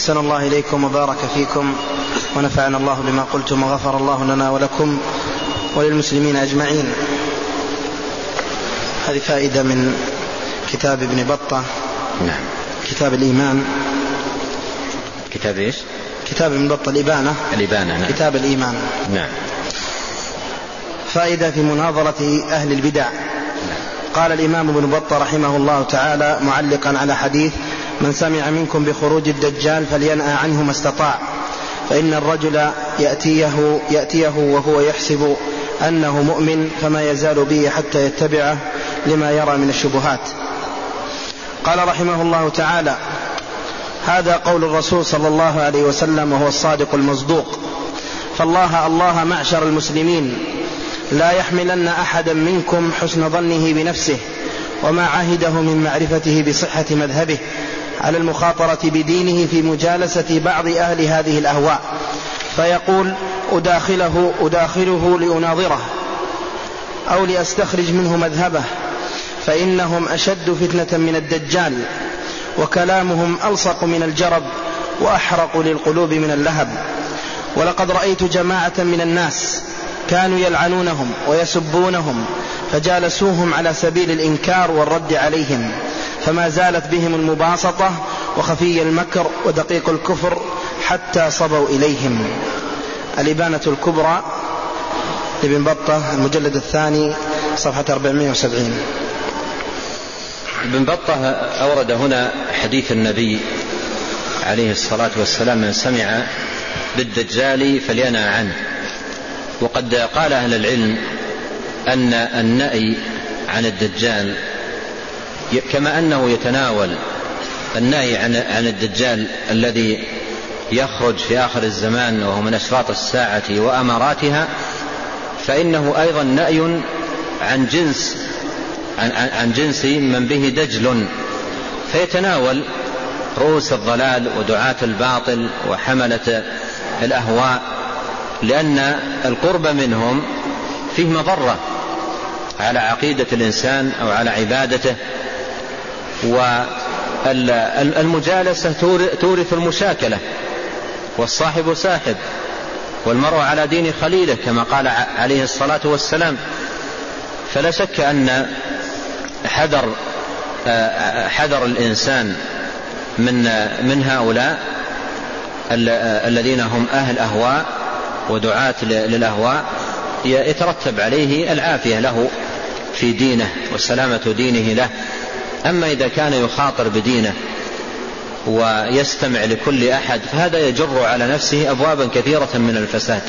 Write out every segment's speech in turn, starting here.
أحسن الله إليكم وبارك فيكم ونفعنا الله بما قلتم وغفر الله لنا ولكم وللمسلمين أجمعين. هذه فائدة من كتاب ابن بطة. نعم. كتاب الإيمان. كتاب إيش؟ كتاب ابن بطة الإبانة. الإبانة نعم. كتاب الإيمان. نعم. فائدة في مناظرة أهل البدع. قال الإمام ابن بطة رحمه الله تعالى معلقا على حديث من سمع منكم بخروج الدجال فلينأى عنه ما استطاع. فإن الرجل يأتيه, يأتيه وهو يحسب أنه مؤمن فما يزال به حتى يتبعه لما يرى من الشبهات. قال رحمه الله تعالى هذا قول الرسول صلى الله عليه وسلم وهو الصادق المصدوق. فالله الله معشر المسلمين. لا يحملن أحدا منكم حسن ظنه بنفسه وما عهده من معرفته بصحة مذهبه. على المخاطرة بدينه في مجالسة بعض أهل هذه الأهواء. فيقول أداخله أداخله لأناظره أو لأستخرج منه مذهبه. فإنهم أشد فتنة من الدجال وكلامهم ألصق من الجرب وأحرق للقلوب من اللهب. ولقد رأيت جماعة من الناس كانوا يلعنونهم ويسبونهم فجالسوهم على سبيل الإنكار والرد عليهم. فما زالت بهم المباسطة وخفي المكر ودقيق الكفر حتى صبوا إليهم. الإبانة الكبرى لابن بطة المجلد الثاني صفحة 470 ابن بطة أورد هنا حديث النبي عليه الصلاة والسلام من سمع بالدجال فلينى عنه. وقد قال أهل العلم أن النأي عن الدجال كما أنه يتناول النهي عن عن الدجال الذي يخرج في آخر الزمان وهو من أشراط الساعة وأماراتها فإنه أيضا نأي عن جنس عن, عن جنس من به دجل. فيتناول رؤوس الضلال ودعاة الباطل وحملة الأهواء لأن القرب منهم فيه مضرة على عقيدة الإنسان أو على عبادته. والمجالسة تورث المشاكلة والصاحب ساحب والمرء على دين خليله كما قال عليه الصلاة والسلام. فلا شك أن حذر حذر الإنسان من من هؤلاء الذين هم أهل أهواء ودعاة للأهواء يترتب عليه العافية له في دينه وسلامة دينه له. أما إذا كان يخاطر بدينه ويستمع لكل أحد فهذا يجر على نفسه أبوابا كثيرة من الفساد.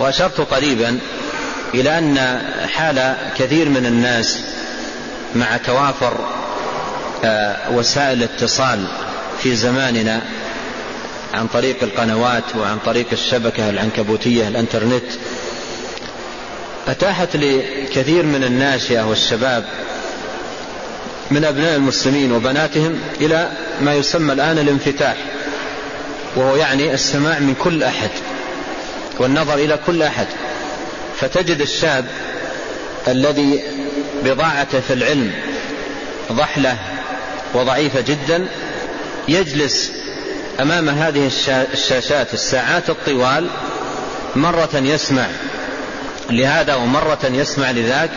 وأشرت قريبا إلى أن حال كثير من الناس مع توافر آه، وسائل الاتصال في زماننا عن طريق القنوات وعن طريق الشبكة العنكبوتية الإنترنت أتاحت لكثير من الناشئة والشباب من أبناء المسلمين وبناتهم إلى ما يسمى الآن الانفتاح وهو يعني السماع من كل أحد والنظر إلى كل أحد. فتجد الشاب الذي بضاعته في العلم ضحلة وضعيفة جدا يجلس أمام هذه الشاشات الساعات الطوال مرة يسمع لهذا ومرة يسمع لذاك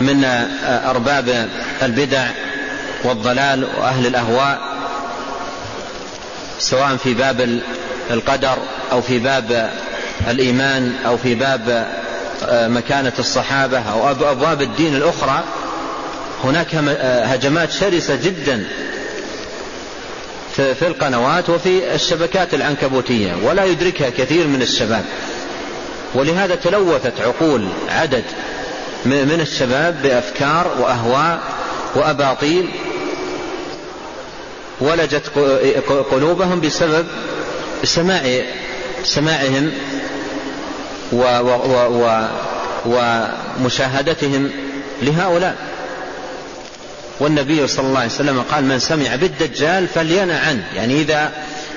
من أرباب البدع والضلال وأهل الأهواء سواء في باب القدر أو في باب الإيمان أو في باب مكانة الصحابة أو أبواب الدين الأخرى هناك هجمات شرسة جدا في القنوات وفي الشبكات العنكبوتية ولا يدركها كثير من الشباب. ولهذا تلوثت عقول عدد من الشباب بأفكار وأهواء وأباطيل ولجت قلوبهم بسبب سماع سماعهم و و و ومشاهدتهم لهؤلاء. والنبي صلى الله عليه وسلم قال من سمع بالدجال فلينع عنه يعني إذا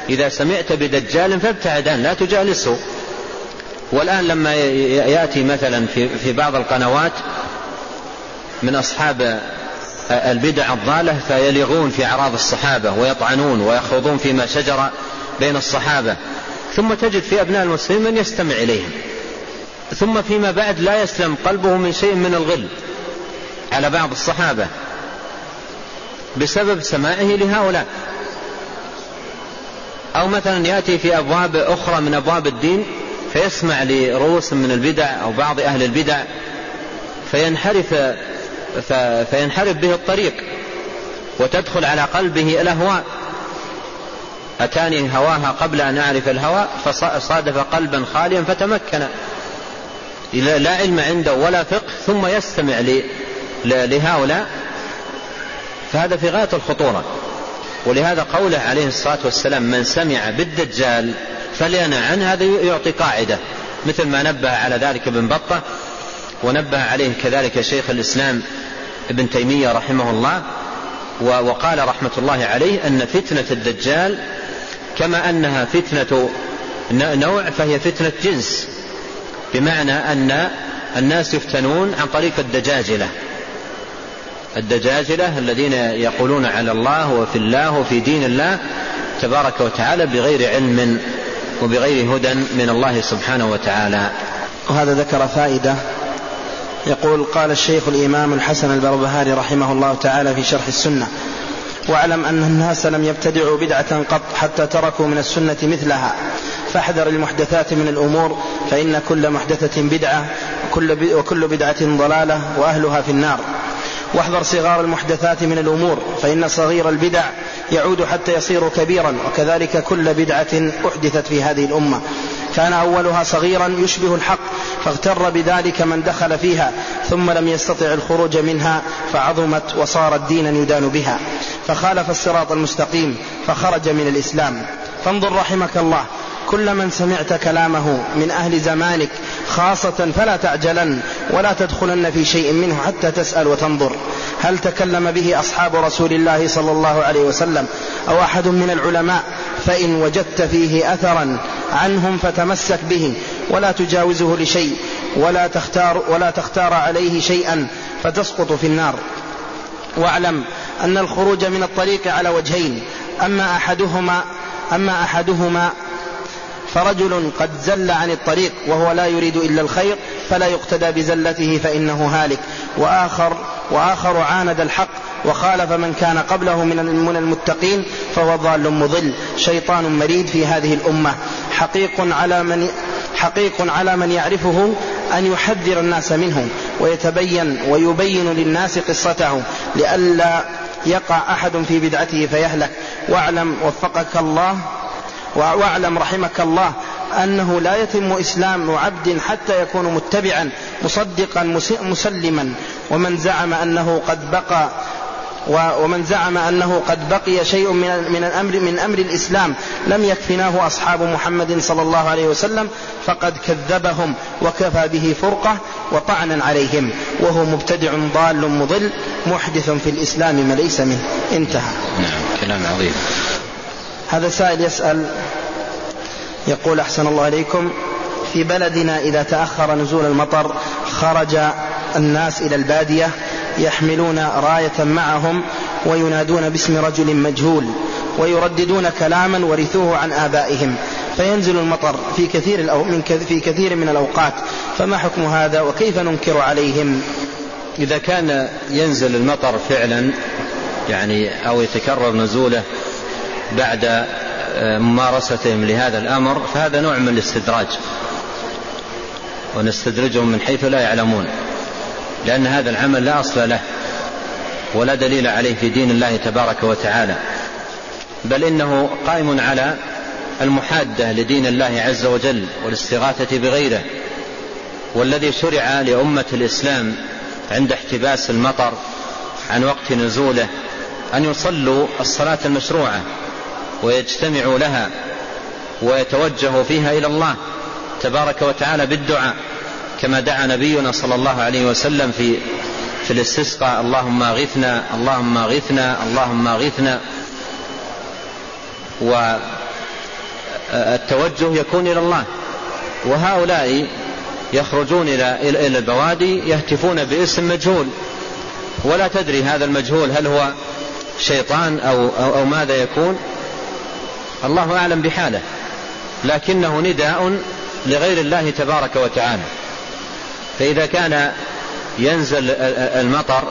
إذا سمعت بدجال فابتعد عنه لا تجالسه. والآن لما يأتي مثلا في, بعض القنوات من أصحاب البدع الضالة فيلغون في أعراض الصحابة ويطعنون ويخوضون فيما شجر بين الصحابة. ثم تجد في أبناء المسلمين من يستمع إليهم. ثم فيما بعد لا يسلم قلبه من شيء من الغل على بعض الصحابة بسبب سماعه لهؤلاء. أو مثلا يأتي في أبواب أخرى من أبواب الدين فيسمع لرؤوس من البدع أو بعض أهل البدع فينحرف فينحرف به الطريق وتدخل على قلبه الأهواء. أتاني هواها قبل أن أعرف الهوى فصادف قلبا خاليا فتمكن. لا علم عنده ولا فقه ثم يستمع لهؤلاء. فهذا في غاية الخطورة. ولهذا قوله عليه الصلاة والسلام من سمع بالدجال فلينع عنه هذا يعطي قاعدة مثل ما نبه على ذلك ابن بطة ونبه عليه كذلك شيخ الإسلام ابن تيمية رحمه الله وقال رحمة الله عليه أن فتنة الدجال كما أنها فتنة نوع فهي فتنة جنس بمعنى أن الناس يفتنون عن طريق الدجاجلة. الدجاجلة الذين يقولون على الله وفي الله وفي دين الله تبارك وتعالى بغير علم وبغير هدى من الله سبحانه وتعالى. وهذا ذكر فائدة. يقول قال الشيخ الإمام الحسن البربهاري رحمه الله تعالى في شرح السنة واعلم أن الناس لم يبتدعوا بدعة قط حتى تركوا من السنة مثلها. فاحذر المحدثات من الأمور فإن كل محدثة بدعة وكل, بدعة ضلالة وأهلها في النار. واحذر صغار المحدثات من الأمور فإن صغير البدع يعود حتى يصير كبيرا وكذلك كل بدعة أحدثت في هذه الأمة. كان أولها صغيرا يشبه الحق فاغتر بذلك من دخل فيها ثم لم يستطع الخروج منها فعظمت وصارت دينا يدان بها. فخالف الصراط المستقيم فخرج من الإسلام. فانظر رحمك الله كل من سمعت كلامه من أهل زمانك خاصة فلا تعجلن ولا تدخلن في شيء منه حتى تسأل وتنظر. هل تكلم به أصحاب رسول الله صلى الله عليه وسلم أو أحد من العلماء؟ فإن وجدت فيه أثرا عنهم فتمسك به ولا تجاوزه لشيء ولا تختار ولا تختار عليه شيئا فتسقط في النار. واعلم أن الخروج من الطريق على وجهين أما أحدهما أما أحدهما فرجل قد زل عن الطريق وهو لا يريد إلا الخير فلا يقتدى بزلته فإنه هالك. وآخر وآخر عاند الحق وخالف من كان قبله من المتقين فهو ضال مضل شيطان مريد في هذه الأمة. حقيق على من حقيق على من يعرفه أن يحذر الناس منه ويتبين ويبين للناس قصته لئلا يقع أحد في بدعته فيهلك. واعلم وفقك الله وأعلم رحمك الله أنه لا يتم إسلام عبد حتى يكون متبعا مصدقا مسلما. ومن زعم أنه قد بقى ومن زعم أنه قد بقي شيء من من الأمر من أمر الإسلام لم يكفناه أصحاب محمد صلى الله عليه وسلم فقد كذبهم وكفى به فرقة وطعنا عليهم وهو مبتدع ضال مضل محدث في الإسلام ما ليس منه. انتهى. نعم كلام عظيم. هذا سائل يسأل يقول أحسن الله إليكم في بلدنا إذا تأخر نزول المطر خرج الناس إلى البادية يحملون راية معهم وينادون باسم رجل مجهول ويرددون كلاما ورثوه عن آبائهم فينزل المطر في كثير من في كثير من الأوقات فما حكم هذا وكيف ننكر عليهم؟ إذا كان ينزل المطر فعلا يعني أو يتكرر نزوله بعد آه، ممارستهم لهذا الأمر فهذا نوع من الاستدراج. ونستدرجهم من حيث لا يعلمون. لأن هذا العمل لا أصل له ولا دليل عليه في دين الله تبارك وتعالى. بل إنه قائم على المحادة لدين الله عز وجل والاستغاثة بغيره. والذي شرع لأمة الإسلام عند احتباس المطر عن وقت نزوله أن يصلوا الصلاة المشروعة. ويجتمعوا لها ويتوجهوا فيها إلى الله تبارك وتعالى بالدعاء كما دعا نبينا صلى الله عليه وسلم في في الاستسقاء اللهم اغثنا اللهم اغثنا اللهم اغثنا. والتوجه يكون إلى الله وهؤلاء يخرجون إلى إلى البوادي يهتفون باسم مجهول. ولا تدري هذا المجهول هل هو شيطان أو, أو, أو ماذا يكون الله أعلم بحاله لكنه نداء لغير الله تبارك وتعالى. فإذا كان ينزل المطر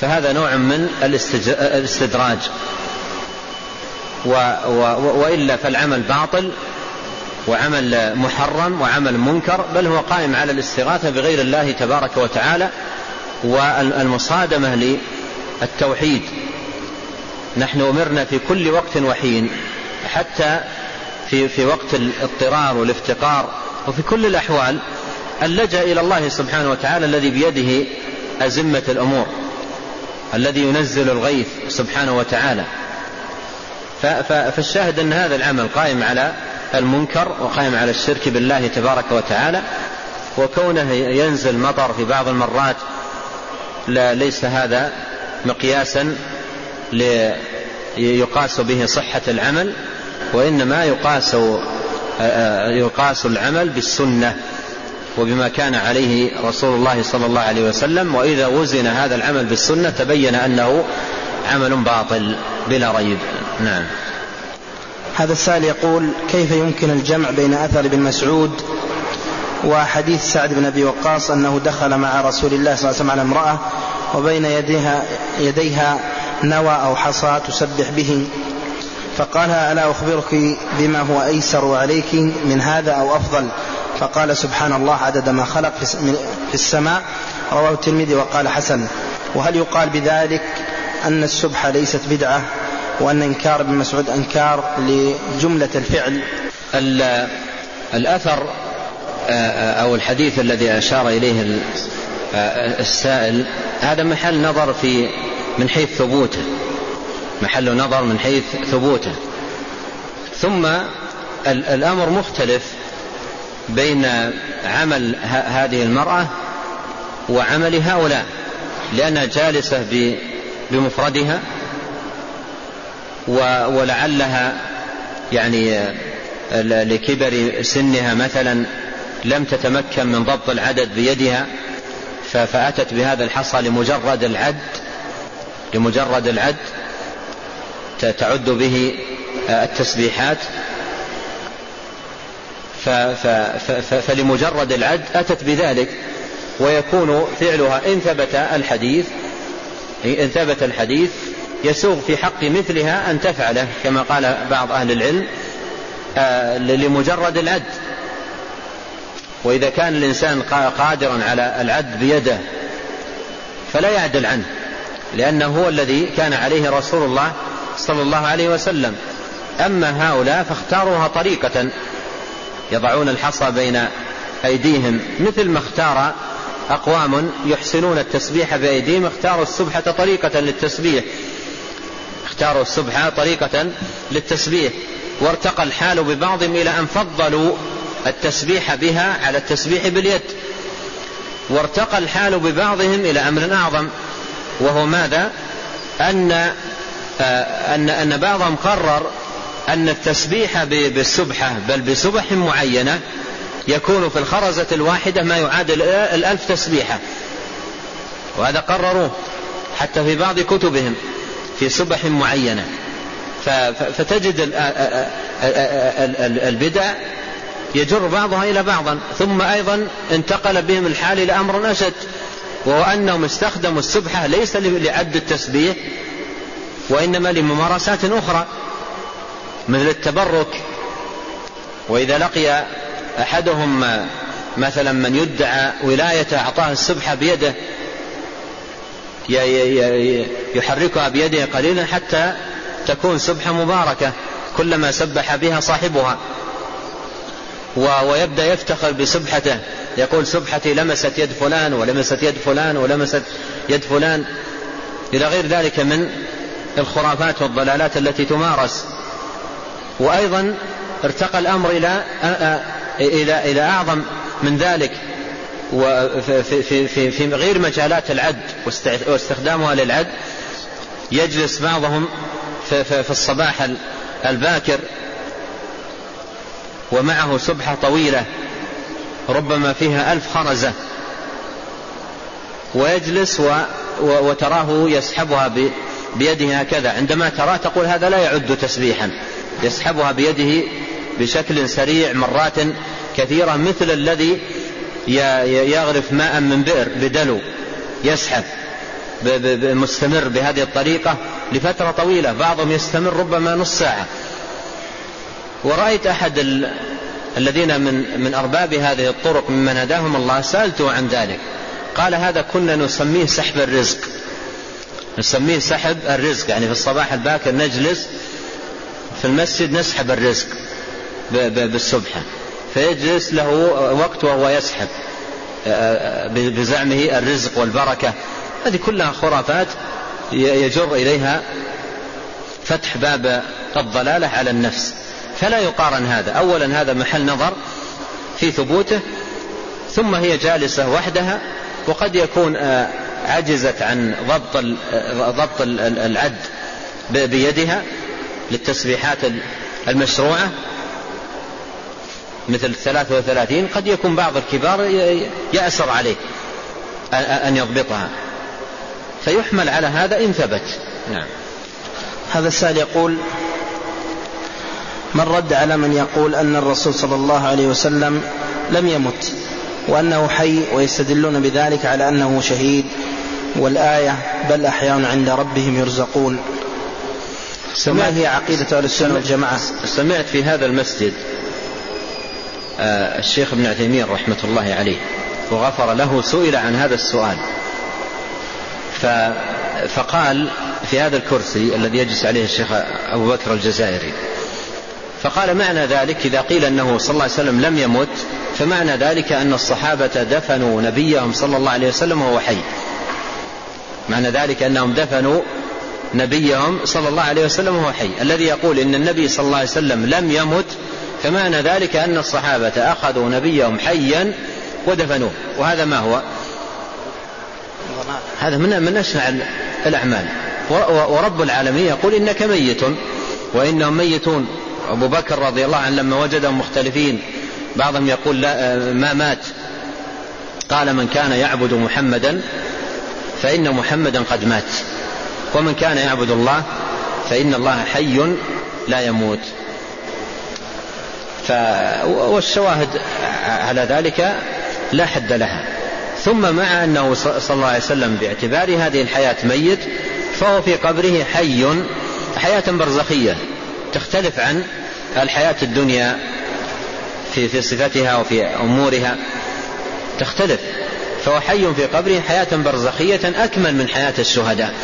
فهذا نوع من الاستدراج. وإلا فالعمل باطل وعمل محرم وعمل منكر بل هو قائم على الاستغاثة بغير الله تبارك وتعالى والمصادمة للتوحيد. نحن أمرنا في كل وقت وحين حتى في, في وقت الاضطرار والافتقار وفي كل الأحوال اللجأ إلى الله سبحانه وتعالى الذي بيده أزمة الأمور الذي ينزل الغيث سبحانه وتعالى. فالشاهد أن هذا العمل قائم على المنكر وقائم على الشرك بالله تبارك وتعالى وكونه ينزل مطر في بعض المرات لا ليس هذا مقياسا يقاس به صحة العمل وإنما يقاس يقاس العمل بالسنة وبما كان عليه رسول الله صلى الله عليه وسلم. وإذا وزن هذا العمل بالسنة تبين أنه عمل باطل بلا ريب. نعم. هذا السائل يقول كيف يمكن الجمع بين أثر ابن مسعود وحديث سعد بن أبي وقاص أنه دخل مع رسول الله صلى الله عليه وسلم على امرأة وبين يديها, يديها نوى أو حصى تسبح به. فقال ألا أخبرك بما هو أيسر عليك من هذا أو أفضل؟ فقال سبحان الله عدد ما خلق في السماء. رواه الترمذي وقال حسن. وهل يقال بذلك أن السبحة ليست بدعة وأن إنكار ابن مسعود أنكار لجملة الفعل؟ الأثر أو الحديث الذي أشار إليه السائل هذا محل نظر في من حيث ثبوته محل نظر من حيث ثبوته. ثم الأمر مختلف بين عمل هذه المرأة وعمل هؤلاء لأنها جالسة بمفردها ولعلها يعني لكبر سنها مثلا لم تتمكن من ضبط العدد بيدها فأتت بهذا الحصى لمجرد العد لمجرد العد تعد به التسبيحات. فلمجرد العد أتت بذلك ويكون فعلها إن ثبت الحديث إن ثبت الحديث يسوغ في حق مثلها أن تفعله كما قال بعض أهل العلم آه، لمجرد العد. وإذا كان الإنسان قادرا على العد بيده فلا يعدل عنه. لأنه هو الذي كان عليه رسول الله صلى الله عليه وسلم. أما هؤلاء فاختاروها طريقة يضعون الحصى بين أيديهم. مثل ما اختار أقوام يحسنون التسبيح بأيديهم اختاروا السبحة طريقة للتسبيح. اختاروا السبحة طريقة للتسبيح. وارتقى الحال ببعضهم إلى أن فضلوا التسبيح بها على التسبيح باليد. وارتقى الحال ببعضهم إلى أمر أعظم. وهو ماذا؟ أن آه، أن أن بعضهم قرر أن التسبيح بالسبحة بل بسبح معينة يكون في الخرزة الواحدة ما يعادل الألف تسبيحة. وهذا قرروه حتى في بعض كتبهم في سبح معينة. فتجد البدع يجر بعضها إلى بعضا ثم أيضا انتقل بهم الحال إلى أمر أشد. وهو أنهم استخدموا السبحة ليس لعد التسبيح وإنما لممارسات أخرى مثل التبرك. وإذا لقي أحدهم مثلا من يدعى ولاية أعطاه السبحة بيده يحركها بيده قليلا حتى تكون سبحة مباركة كلما سبح بها صاحبها ويبدأ يفتخر بسبحته. يقول سبحتي لمست يد فلان ولمست يد فلان ولمست يد فلان إلى غير ذلك من الخرافات والضلالات التي تمارس. وأيضا ارتقى الأمر إلى إلى إلى أعظم من ذلك وفي في في في غير مجالات العد واستخدامها للعد. يجلس بعضهم في, في, في الصباح الباكر ومعه سبحة طويلة ربما فيها ألف خرزة. ويجلس وتراه يسحبها بيده هكذا. عندما تراه تقول هذا لا يعد تسبيحا. يسحبها بيده بشكل سريع مرات كثيرة مثل الذي يغرف ماء من بئر بدلو. يسحب مستمر بهذه الطريقة لفترة طويلة. بعضهم يستمر ربما نص ساعة. ورأيت أحد الذين من من أرباب هذه الطرق ممن هداهم الله سألته عن ذلك. قال هذا كنا نسميه سحب الرزق. نسميه سحب الرزق. يعني في الصباح الباكر نجلس في المسجد نسحب الرزق بالسبحة فيجلس له وقت وهو يسحب بزعمه الرزق والبركة. هذه كلها خرافات يجر إليها فتح باب الضلالة على النفس. فلا يقارن هذا. أولا هذا محل نظر في ثبوته ثم هي جالسة وحدها وقد يكون آه، عجزت عن ضبط آه، ضبط العد بيدها للتسبيحات المشروعة. مثل الثلاث وثلاثين قد يكون بعض الكبار يأسر عليه أن يضبطها. فيحمل على هذا إن ثبت. نعم. هذا السائل يقول من رد على من يقول أن الرسول صلى الله عليه وسلم لم يمت وأنه حي ويستدلون بذلك على أنه شهيد والآية بل أحياء عند ربهم يرزقون. ما هي عقيدة أهل السنة والجماعة؟ سمعت في هذا المسجد آه، الشيخ ابن عثيمين رحمة الله عليه وغفر له سئل عن هذا السؤال. فقال في هذا الكرسي الذي يجلس عليه الشيخ أبو بكر الجزائري فقال معنى ذلك إذا قيل أنه صلى الله عليه وسلم لم يمت فمعنى ذلك أن الصحابة دفنوا نبيهم صلى الله عليه وسلم وهو حي. معنى ذلك أنهم دفنوا نبيهم صلى الله عليه وسلم وهو حي. الذي يقول إن النبي صلى الله عليه وسلم لم يمت فمعنى ذلك أن الصحابة أخذوا نبيهم حيا ودفنوه. وهذا ما هو؟ هذا من من أشنع الأعمال. ورب العالمين يقول إنك ميت وإنهم ميتون. أبو بكر رضي الله عنه لما وجدهم مختلفين بعضهم يقول لا ما مات. قال من كان يعبد محمدا فإن محمدا قد مات. ومن كان يعبد الله فإن الله حي لا يموت. ف والشواهد على ذلك لا حد لها. ثم مع أنه صلى الله عليه وسلم باعتبار هذه الحياة ميت فهو في قبره حي حياة برزخية. تختلف عن الحياة الدنيا في في صفتها وفي أمورها. تختلف. فهو حي في قبره حياة برزخية أكمل من حياة الشهداء.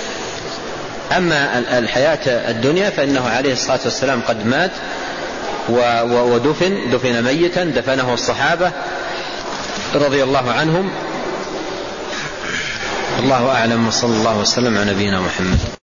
أما الحياة الدنيا فإنه عليه الصلاة والسلام قد مات ودفن دفن ميتا دفنه الصحابة رضي الله عنهم. الله أعلم وصلى الله وسلم على نبينا محمد.